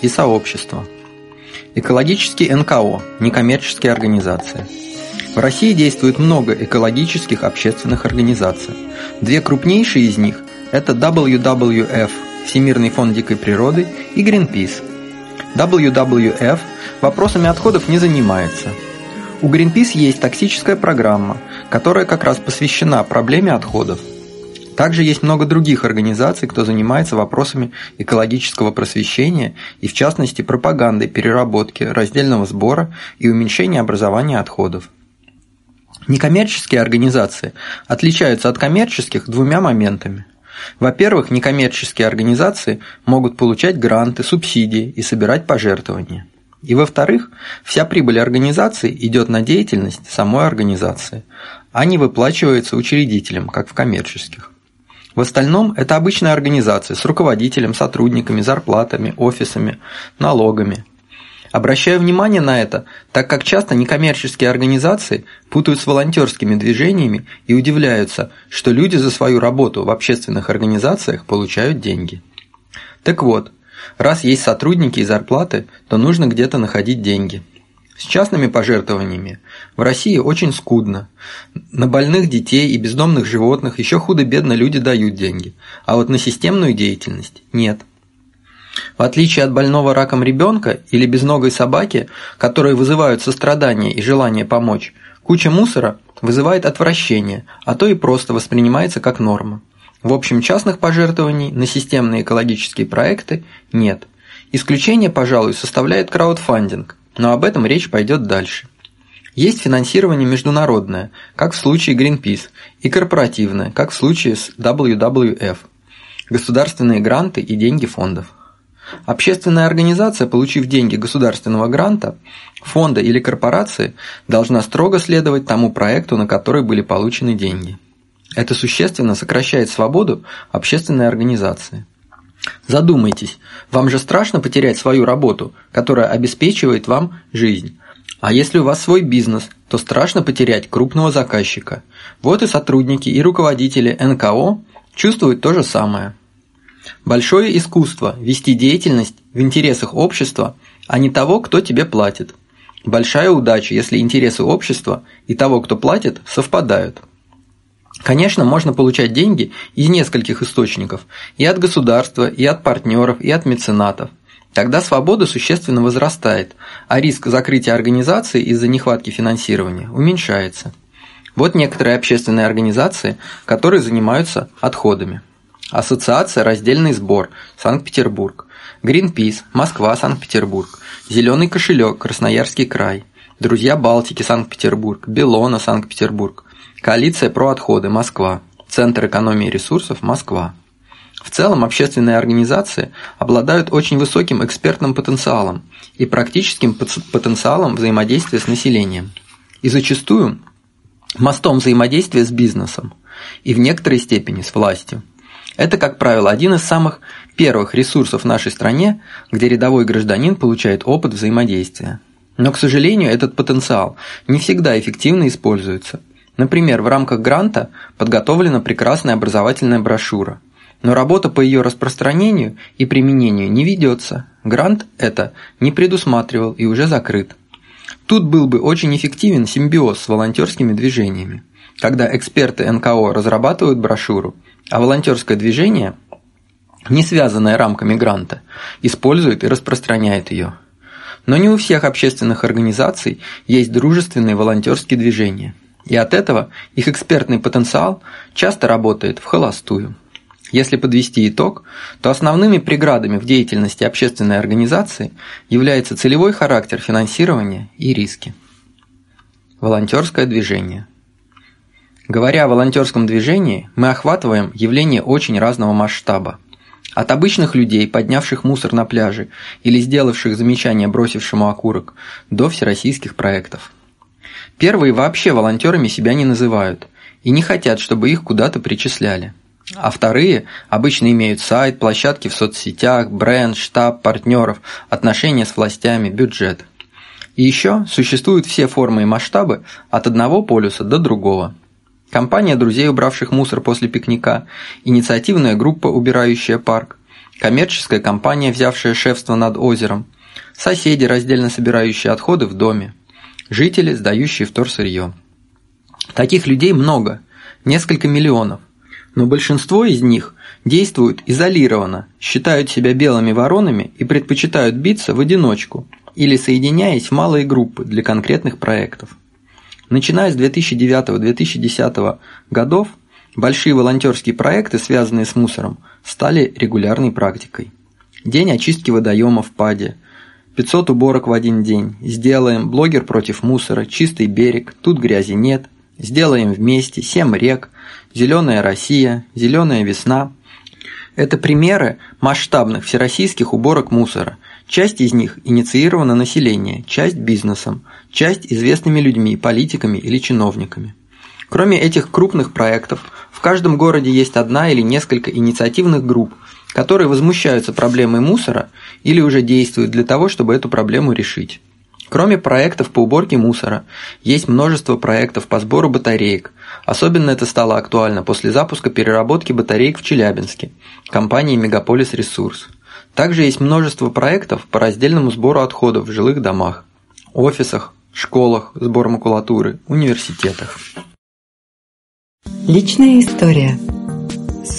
и сообщества. Экологические НКО – некоммерческие организации. В России действует много экологических общественных организаций. Две крупнейшие из них – это WWF – Всемирный фонд дикой природы и Greenpeace. WWF вопросами отходов не занимается. У Greenpeace есть токсическая программа, которая как раз посвящена проблеме отходов – также есть много других организаций, кто занимается вопросами экологического просвещения и, в частности, пропагандой переработки, раздельного сбора и уменьшения образования отходов. Некоммерческие организации отличаются от коммерческих двумя моментами. Во-первых, некоммерческие организации могут получать гранты, субсидии и собирать пожертвования. И во-вторых, вся прибыль организации идет на деятельность самой организации, а не выплачивается учредителям, как в коммерческих. В остальном это обычная организация с руководителем, сотрудниками, зарплатами, офисами, налогами. Обращаю внимание на это, так как часто некоммерческие организации путают с волонтерскими движениями и удивляются, что люди за свою работу в общественных организациях получают деньги. Так вот, раз есть сотрудники и зарплаты, то нужно где-то находить деньги – с частными пожертвованиями в России очень скудно. На больных детей и бездомных животных еще худо-бедно люди дают деньги, а вот на системную деятельность – нет. В отличие от больного раком ребенка или безногой собаки, которые вызывают сострадание и желание помочь, куча мусора вызывает отвращение, а то и просто воспринимается как норма. В общем, частных пожертвований на системные экологические проекты нет. Исключение, пожалуй, составляет краудфандинг, но об этом речь пойдет дальше. Есть финансирование международное, как в случае Greenpeace, и корпоративное, как в случае с WWF, государственные гранты и деньги фондов. Общественная организация, получив деньги государственного гранта, фонда или корпорации, должна строго следовать тому проекту, на который были получены деньги. Это существенно сокращает свободу общественной организации. Задумайтесь, вам же страшно потерять свою работу, которая обеспечивает вам жизнь. А если у вас свой бизнес, то страшно потерять крупного заказчика. Вот и сотрудники и руководители НКО чувствуют то же самое. Большое искусство – вести деятельность в интересах общества, а не того, кто тебе платит. Большая удача, если интересы общества и того, кто платит, совпадают. Конечно, можно получать деньги из нескольких источников – и от государства, и от партнеров, и от меценатов. Тогда свобода существенно возрастает, а риск закрытия организации из-за нехватки финансирования уменьшается. Вот некоторые общественные организации, которые занимаются отходами. Ассоциация «Раздельный сбор» Санкт-Петербург, Greenpeace, Москва, Санкт-Петербург, Зеленый кошелек, Красноярский край, Друзья Балтики, Санкт-Петербург, Белона, Санкт-Петербург, Коалиция про отходы, Москва. Центр экономии ресурсов, Москва. В целом общественные организации обладают очень высоким экспертным потенциалом и практическим потенциалом взаимодействия с населением. И зачастую мостом взаимодействия с бизнесом и в некоторой степени с властью. Это, как правило, один из самых первых ресурсов в нашей стране, где рядовой гражданин получает опыт взаимодействия. Но, к сожалению, этот потенциал не всегда эффективно используется – Например, в рамках гранта подготовлена прекрасная образовательная брошюра, но работа по ее распространению и применению не ведется. Грант это не предусматривал и уже закрыт. Тут был бы очень эффективен симбиоз с волонтерскими движениями, когда эксперты НКО разрабатывают брошюру, а волонтерское движение, не связанное рамками гранта, использует и распространяет ее. Но не у всех общественных организаций есть дружественные волонтерские движения – и от этого их экспертный потенциал часто работает в холостую. Если подвести итог, то основными преградами в деятельности общественной организации является целевой характер финансирования и риски. Волонтерское движение. Говоря о волонтерском движении, мы охватываем явление очень разного масштаба. От обычных людей, поднявших мусор на пляже или сделавших замечание бросившему окурок, до всероссийских проектов – Первые вообще волонтерами себя не называют и не хотят, чтобы их куда-то причисляли. А вторые обычно имеют сайт, площадки в соцсетях, бренд, штаб, партнеров, отношения с властями, бюджет. И еще существуют все формы и масштабы от одного полюса до другого. Компания друзей, убравших мусор после пикника, инициативная группа, убирающая парк, коммерческая компания, взявшая шефство над озером, соседи, раздельно собирающие отходы в доме, жители, сдающие вторсырье. Таких людей много, несколько миллионов, но большинство из них действуют изолированно, считают себя белыми воронами и предпочитают биться в одиночку или соединяясь в малые группы для конкретных проектов. Начиная с 2009-2010 годов, большие волонтерские проекты, связанные с мусором, стали регулярной практикой. День очистки водоема в ПАДе, 500 уборок в один день, сделаем блогер против мусора, чистый берег, тут грязи нет, сделаем вместе, 7 рек, зеленая Россия, зеленая весна. Это примеры масштабных всероссийских уборок мусора. Часть из них инициирована населением, часть бизнесом, часть известными людьми, политиками или чиновниками. Кроме этих крупных проектов, в каждом городе есть одна или несколько инициативных групп, которые возмущаются проблемой мусора или уже действуют для того, чтобы эту проблему решить. Кроме проектов по уборке мусора, есть множество проектов по сбору батареек. Особенно это стало актуально после запуска переработки батареек в Челябинске, компании «Мегаполис Ресурс». Также есть множество проектов по раздельному сбору отходов в жилых домах, офисах, школах, сбор макулатуры, университетах. Личная история –